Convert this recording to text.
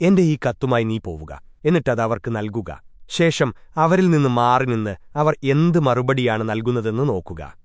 എന്റെ ഈ കത്തുമായി നീ പോവുക. എന്നിട്ടത് അവർക്ക് നൽകുക. ശേഷം അവരിൽ നിന്ന് മാറി നിന്ന് അവർ എന്ത് മറുപടിയാണ് നൽകുന്നതെന്ന് നോക്കുക.